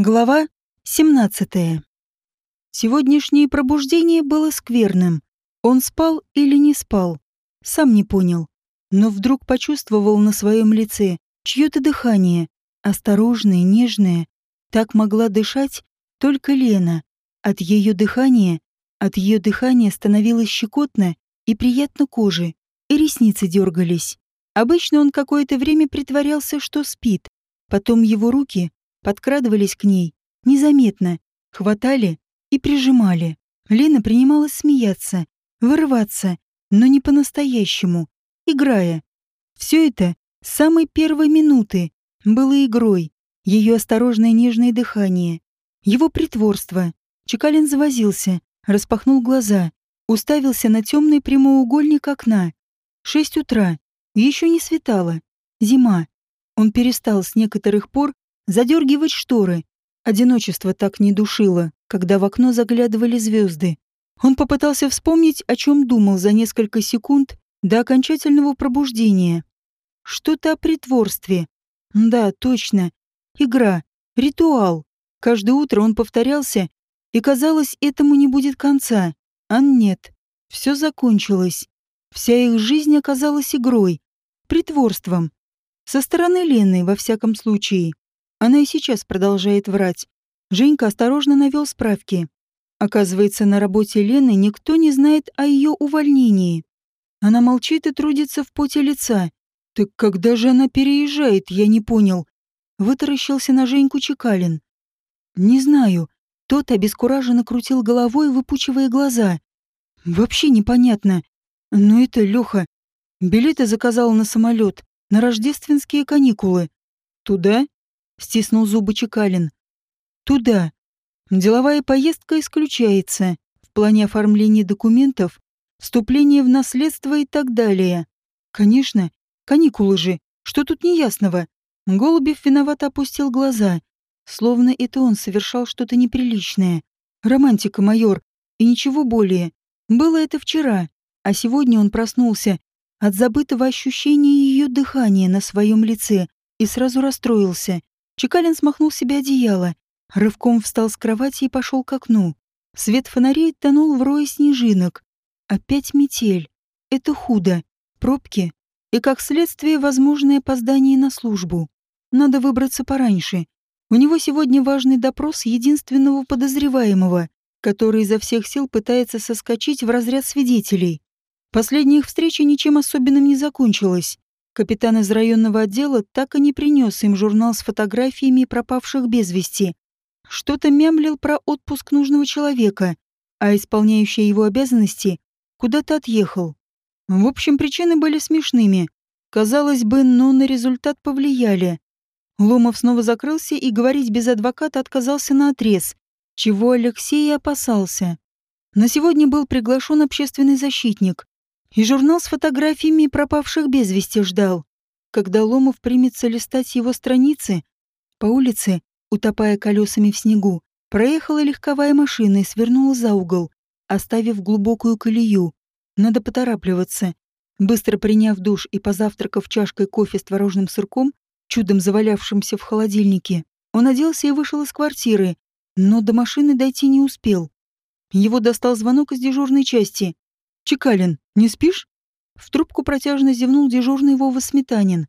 Глава 17. Сегодняшнее пробуждение было скверным. Он спал или не спал, сам не понял. Но вдруг почувствовал на своем лице чье-то дыхание, осторожное, нежное. Так могла дышать только Лена. От ее дыхания, от ее дыхания становилось щекотно и приятно коже, и ресницы дергались. Обычно он какое-то время притворялся, что спит. Потом его руки подкрадывались к ней, незаметно, хватали и прижимали. Лена принималась смеяться, вырываться, но не по-настоящему, играя. Все это с самой первой минуты было игрой, ее осторожное нежное дыхание, его притворство. Чекалин завозился, распахнул глаза, уставился на темный прямоугольник окна. Шесть утра, еще не светало, зима. Он перестал с некоторых пор задергивать шторы. Одиночество так не душило, когда в окно заглядывали звезды. Он попытался вспомнить, о чем думал за несколько секунд до окончательного пробуждения. Что-то о притворстве. Да, точно. Игра. Ритуал. Каждое утро он повторялся, и казалось, этому не будет конца. А нет. Все закончилось. Вся их жизнь оказалась игрой. Притворством. Со стороны Лены, во всяком случае. Она и сейчас продолжает врать. Женька осторожно навел справки. Оказывается, на работе Лены никто не знает о ее увольнении. Она молчит и трудится в поте лица. Так когда же она переезжает, я не понял. Вытаращился на Женьку Чекалин. Не знаю. Тот обескураженно крутил головой, выпучивая глаза. Вообще непонятно. Но это Леха. Билеты заказал на самолет, на рождественские каникулы. Туда? Стиснул зубы Чекалин. Туда. Деловая поездка исключается. В плане оформления документов, вступления в наследство и так далее. Конечно, каникулы же. Что тут неясного? Голубев виновато опустил глаза, словно это он совершал что-то неприличное. Романтика, майор, и ничего более. Было это вчера, а сегодня он проснулся от забытого ощущения ее дыхания на своем лице и сразу расстроился. Чекалин смахнул себе одеяло, рывком встал с кровати и пошел к окну. Свет фонарей тонул в рое снежинок. Опять метель. Это худо. Пробки. И, как следствие, возможное опоздание на службу. Надо выбраться пораньше. У него сегодня важный допрос единственного подозреваемого, который изо всех сил пытается соскочить в разряд свидетелей. Последняя их встреча ничем особенным не закончилась. Капитан из районного отдела так и не принес им журнал с фотографиями пропавших без вести. Что-то мямлил про отпуск нужного человека, а исполняющий его обязанности куда-то отъехал. В общем, причины были смешными. Казалось бы, но на результат повлияли. Ломов снова закрылся и говорить без адвоката отказался на отрез, чего Алексей опасался. На сегодня был приглашен общественный защитник, и журнал с фотографиями пропавших без вести ждал. Когда Ломов примется листать его страницы, по улице, утопая колесами в снегу, проехала легковая машина и свернула за угол, оставив глубокую колею. Надо поторапливаться. Быстро приняв душ и позавтракав чашкой кофе с творожным сырком, чудом завалявшимся в холодильнике, он оделся и вышел из квартиры, но до машины дойти не успел. Его достал звонок из дежурной части. «Чекалин, не спишь?» В трубку протяжно зевнул дежурный Вова Сметанин.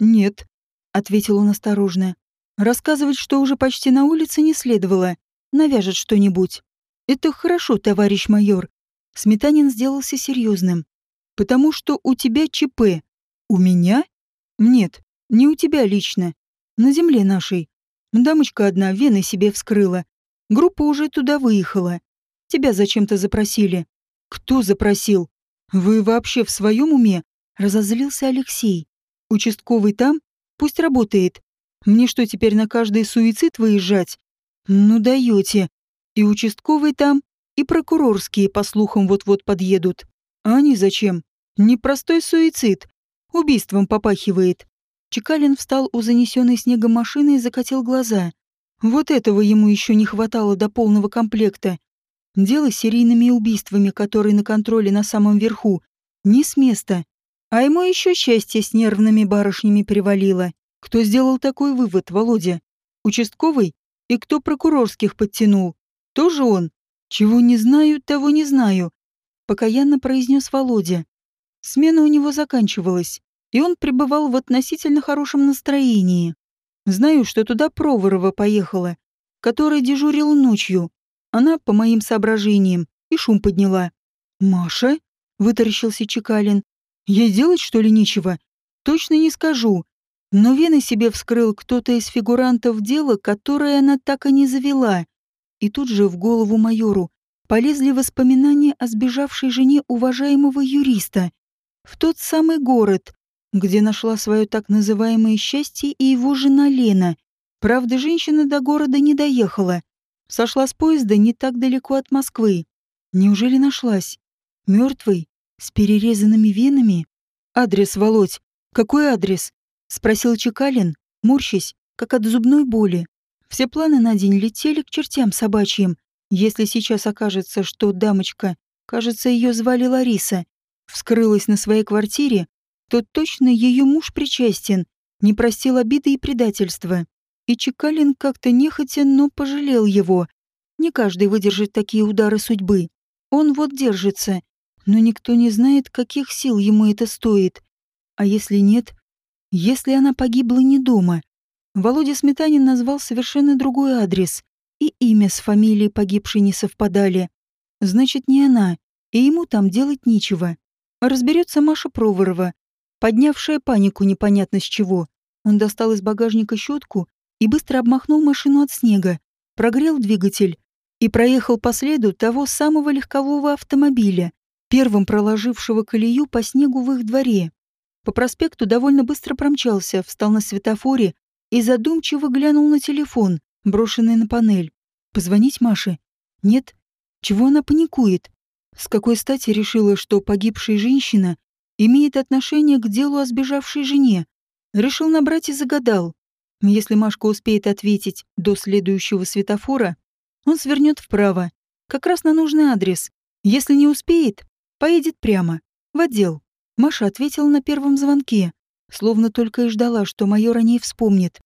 «Нет», — ответил он осторожно. «Рассказывать, что уже почти на улице, не следовало. Навяжет что-нибудь». «Это хорошо, товарищ майор». Сметанин сделался серьезным. «Потому что у тебя ЧП». «У меня?» «Нет, не у тебя лично. На земле нашей. Дамочка одна вены себе вскрыла. Группа уже туда выехала. Тебя зачем-то запросили. «Кто запросил? Вы вообще в своем уме?» Разозлился Алексей. «Участковый там? Пусть работает. Мне что, теперь на каждый суицид выезжать? Ну даете. И участковый там, и прокурорские, по слухам, вот-вот подъедут. А они зачем? Непростой суицид. Убийством попахивает». Чекалин встал у занесенной снегом машины и закатил глаза. Вот этого ему еще не хватало до полного комплекта. Дело с серийными убийствами, которые на контроле на самом верху, не с места. А ему еще счастье с нервными барышнями привалило. Кто сделал такой вывод, Володя? Участковый? И кто прокурорских подтянул? Тоже он? Чего не знаю, того не знаю. Покаянно произнес Володя. Смена у него заканчивалась, и он пребывал в относительно хорошем настроении. Знаю, что туда Проворова поехала, которая дежурила ночью. Она, по моим соображениям, и шум подняла. «Маша?» — вытаращился Чекалин. «Ей делать, что ли, нечего? Точно не скажу. Но вены себе вскрыл кто-то из фигурантов дела, которое она так и не завела. И тут же в голову майору полезли воспоминания о сбежавшей жене уважаемого юриста. В тот самый город, где нашла свое так называемое счастье и его жена Лена. Правда, женщина до города не доехала. Сошла с поезда не так далеко от Москвы. Неужели нашлась? Мертвый? С перерезанными венами? Адрес, Володь. Какой адрес? Спросил Чекалин, морщась, как от зубной боли. Все планы на день летели к чертям собачьим. Если сейчас окажется, что дамочка, кажется, ее звали Лариса, вскрылась на своей квартире, то точно ее муж причастен, не простил обиды и предательства. И Чекалин как-то нехотя, но пожалел его. Не каждый выдержит такие удары судьбы. Он вот держится, но никто не знает, каких сил ему это стоит. А если нет? Если она погибла не дома? Володя Сметанин назвал совершенно другой адрес, и имя с фамилией погибшей не совпадали. Значит, не она, и ему там делать нечего. Разберется Маша Проворова, поднявшая панику непонятно с чего. Он достал из багажника щетку и быстро обмахнул машину от снега, прогрел двигатель и проехал по следу того самого легкового автомобиля, первым проложившего колею по снегу в их дворе. По проспекту довольно быстро промчался, встал на светофоре и задумчиво глянул на телефон, брошенный на панель. Позвонить Маше? Нет. Чего она паникует? С какой стати решила, что погибшая женщина имеет отношение к делу о сбежавшей жене? Решил набрать и загадал. Если Машка успеет ответить до следующего светофора, он свернет вправо, как раз на нужный адрес. Если не успеет, поедет прямо, в отдел. Маша ответила на первом звонке, словно только и ждала, что майор о ней вспомнит.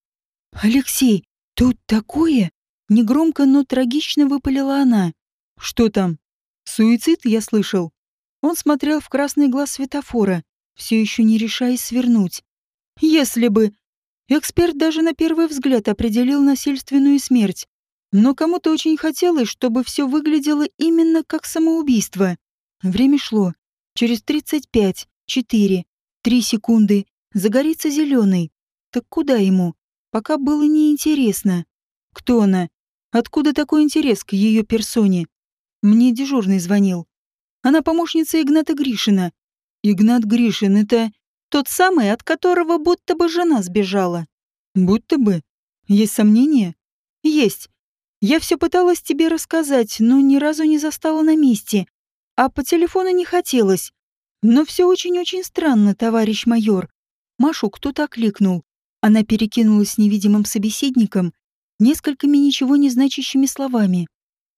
«Алексей, тут такое?» Негромко, но трагично выпалила она. «Что там?» «Суицид, я слышал». Он смотрел в красный глаз светофора, все еще не решаясь свернуть. «Если бы...» Эксперт даже на первый взгляд определил насильственную смерть. Но кому-то очень хотелось, чтобы все выглядело именно как самоубийство. Время шло. Через 35, 4, 3 секунды загорится зеленый. Так куда ему? Пока было неинтересно. Кто она? Откуда такой интерес к ее персоне? Мне дежурный звонил. Она помощница Игната Гришина. Игнат Гришин — это тот самый, от которого будто бы жена сбежала. Будто бы. Есть сомнения? Есть. Я все пыталась тебе рассказать, но ни разу не застала на месте. А по телефону не хотелось. Но все очень-очень странно, товарищ майор. Машу кто-то окликнул. Она перекинулась с невидимым собеседником несколькими ничего не значащими словами,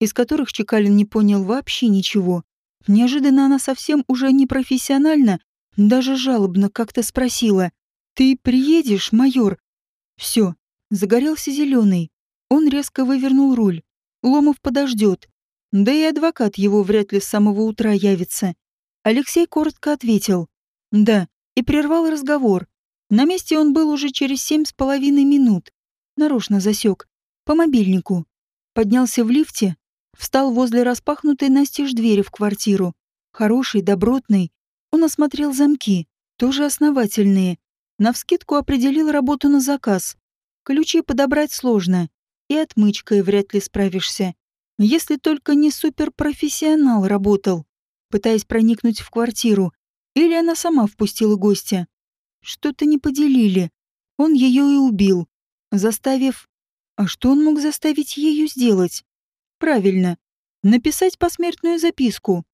из которых Чекалин не понял вообще ничего. Неожиданно она совсем уже не профессионально, даже жалобно как-то спросила. «Ты приедешь, майор?» Все, загорелся зеленый. Он резко вывернул руль. Ломов подождет. Да и адвокат его вряд ли с самого утра явится. Алексей коротко ответил. Да, и прервал разговор. На месте он был уже через семь с половиной минут. Нарочно засек. По мобильнику. Поднялся в лифте, встал возле распахнутой настежь двери в квартиру. Хороший, добротный. Он осмотрел замки, тоже основательные. Навскидку определил работу на заказ. Ключи подобрать сложно и отмычкой вряд ли справишься. Если только не суперпрофессионал работал, пытаясь проникнуть в квартиру, или она сама впустила гостя. Что-то не поделили. Он ее и убил, заставив... А что он мог заставить ее сделать? Правильно, написать посмертную записку.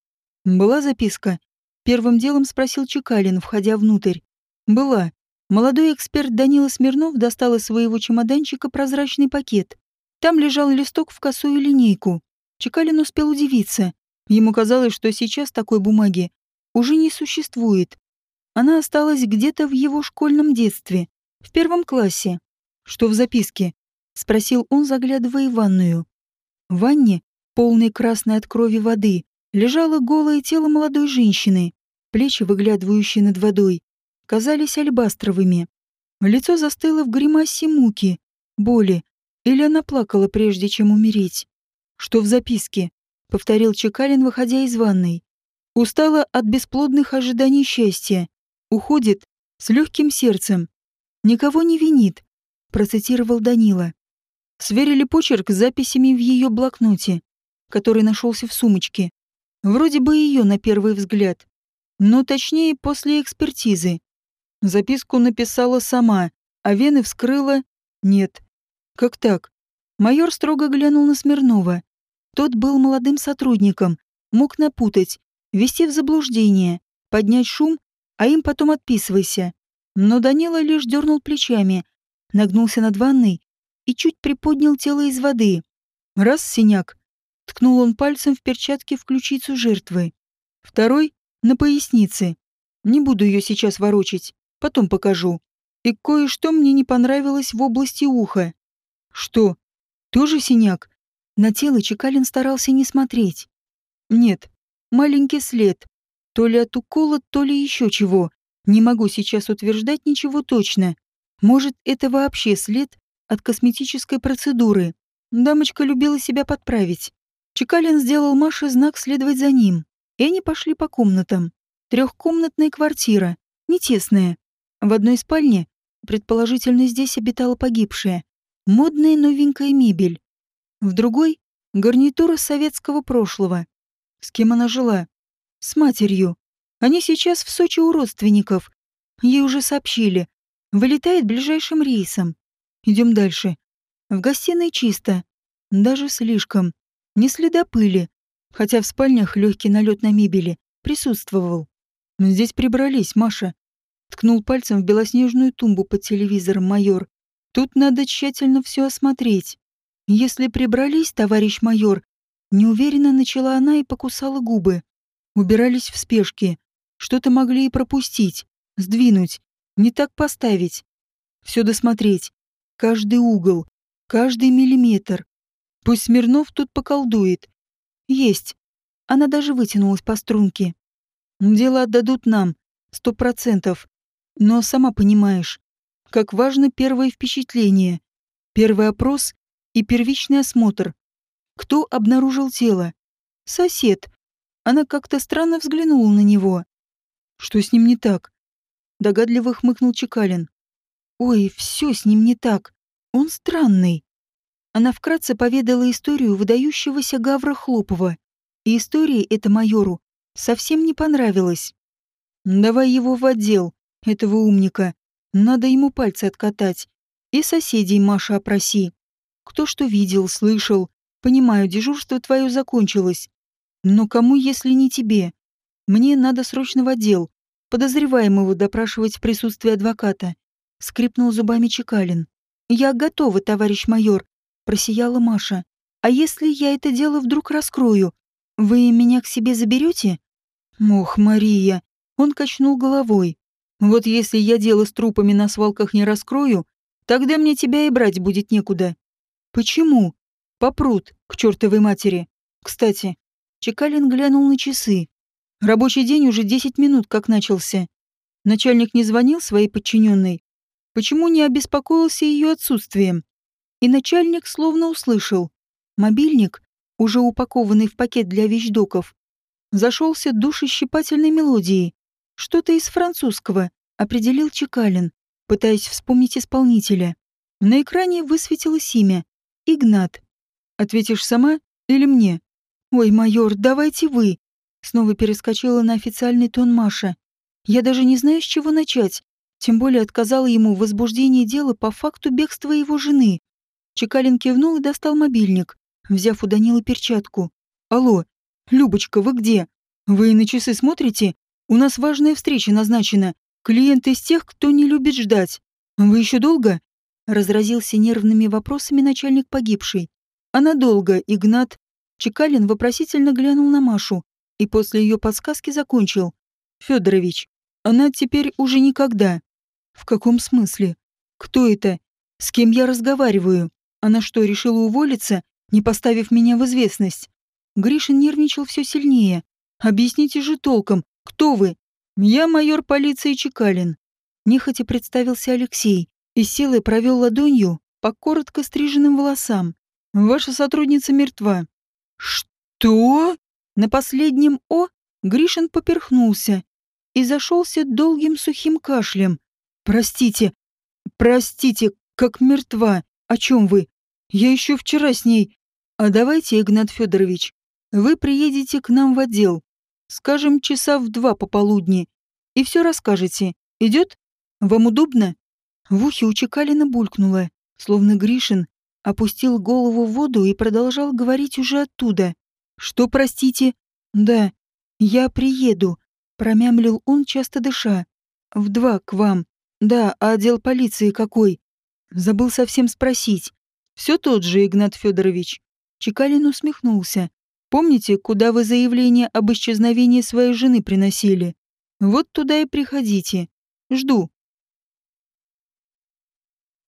Была записка. Первым делом спросил Чекалин, входя внутрь. Была. Молодой эксперт Данила Смирнов достал из своего чемоданчика прозрачный пакет. Там лежал листок в косую линейку. Чекалин успел удивиться. Ему казалось, что сейчас такой бумаги уже не существует. Она осталась где-то в его школьном детстве, в первом классе. Что в записке? спросил он, заглядывая в ванную. В ванне, полной красной от крови воды, лежало голое тело молодой женщины. Плечи, выглядывающие над водой, казались альбастровыми. Лицо застыло в гримасе муки, боли, или она плакала, прежде чем умереть. «Что в записке?» — повторил Чекалин, выходя из ванной. Устала от бесплодных ожиданий счастья. Уходит с легким сердцем. Никого не винит, процитировал Данила. Сверили почерк с записями в ее блокноте, который нашелся в сумочке. Вроде бы ее на первый взгляд, но точнее после экспертизы. Записку написала сама, а вены вскрыла... Нет. Как так? Майор строго глянул на Смирнова. Тот был молодым сотрудником, мог напутать, ввести в заблуждение, поднять шум, а им потом отписывайся. Но Данила лишь дернул плечами, нагнулся над ванной и чуть приподнял тело из воды. Раз синяк. Ткнул он пальцем в перчатке в ключицу жертвы. Второй — на пояснице. Не буду ее сейчас ворочить, потом покажу. И кое-что мне не понравилось в области уха. Что? Тоже синяк? На тело Чекалин старался не смотреть. Нет, маленький след. То ли от укола, то ли еще чего. Не могу сейчас утверждать ничего точно. Может, это вообще след от косметической процедуры. Дамочка любила себя подправить. Чекалин сделал Маше знак следовать за ним. И они пошли по комнатам. Трехкомнатная квартира, не тесная. В одной спальне, предположительно, здесь обитала погибшая. Модная новенькая мебель. В другой — гарнитура советского прошлого. С кем она жила? С матерью. Они сейчас в Сочи у родственников. Ей уже сообщили. Вылетает ближайшим рейсом. Идем дальше. В гостиной чисто. Даже слишком. Не следа пыли. Хотя в спальнях легкий налет на мебели присутствовал. Здесь прибрались, Маша. Ткнул пальцем в белоснежную тумбу под телевизором майор. Тут надо тщательно все осмотреть. Если прибрались, товарищ майор, неуверенно начала она и покусала губы. Убирались в спешке. Что-то могли и пропустить, сдвинуть, не так поставить. Все досмотреть. Каждый угол, каждый миллиметр. Пусть Смирнов тут поколдует. Есть. Она даже вытянулась по струнке. Дело отдадут нам, сто процентов. Но сама понимаешь, как важно первое впечатление, первый опрос и первичный осмотр. Кто обнаружил тело? Сосед. Она как-то странно взглянула на него. Что с ним не так? Догадливо хмыкнул Чекалин. Ой, все с ним не так. Он странный. Она вкратце поведала историю выдающегося Гавра Хлопова. И история эта майору совсем не понравилась. Давай его в отдел, этого умника. Надо ему пальцы откатать. И соседей Маша опроси. Кто что видел, слышал. Понимаю, дежурство твое закончилось. Но кому, если не тебе? Мне надо срочно в отдел. Подозреваемого допрашивать в присутствии адвоката. Скрипнул зубами Чекалин. Я готова, товарищ майор. Просияла Маша. А если я это дело вдруг раскрою? Вы меня к себе заберете? Ох, Мария. Он качнул головой. Вот если я дело с трупами на свалках не раскрою, тогда мне тебя и брать будет некуда. Почему? Попрут, к чертовой матери. Кстати, Чекалин глянул на часы. Рабочий день уже 10 минут как начался. Начальник не звонил своей подчиненной. Почему не обеспокоился ее отсутствием? И начальник словно услышал. Мобильник, уже упакованный в пакет для вещдоков, зашелся душещипательной мелодией. Что-то из французского, определил Чекалин, пытаясь вспомнить исполнителя. На экране высветилось имя. Игнат. Ответишь сама или мне? «Ой, майор, давайте вы!» Снова перескочила на официальный тон Маша. «Я даже не знаю, с чего начать. Тем более отказала ему в возбуждении дела по факту бегства его жены». Чекалин кивнул и достал мобильник, взяв у Данила перчатку. «Алло, Любочка, вы где? Вы на часы смотрите? У нас важная встреча назначена. Клиент из тех, кто не любит ждать. Вы еще долго?» Разразился нервными вопросами начальник погибшей. «Она долго, Игнат. Чекалин вопросительно глянул на Машу и после ее подсказки закончил. «Федорович, она теперь уже никогда». «В каком смысле? Кто это? С кем я разговариваю?» Она что, решила уволиться, не поставив меня в известность? Гришин нервничал все сильнее. Объясните же толком, кто вы? Я майор полиции Чекалин. Нехотя представился Алексей и силой провел ладонью по коротко стриженным волосам. Ваша сотрудница мертва. Что? На последнем «о» Гришин поперхнулся и зашелся долгим сухим кашлем. Простите, простите, как мертва. О чем вы? Я еще вчера с ней. А давайте, Игнат Федорович, вы приедете к нам в отдел. Скажем, часа в два пополудни. И все расскажете. Идет? Вам удобно? В ухе у Чекалина булькнуло, словно Гришин опустил голову в воду и продолжал говорить уже оттуда. «Что, простите?» «Да, я приеду», — промямлил он, часто дыша. «В два к вам. Да, а отдел полиции какой?» Забыл совсем спросить. «Все тот же, Игнат Федорович. Чекалин усмехнулся. «Помните, куда вы заявление об исчезновении своей жены приносили? Вот туда и приходите. Жду».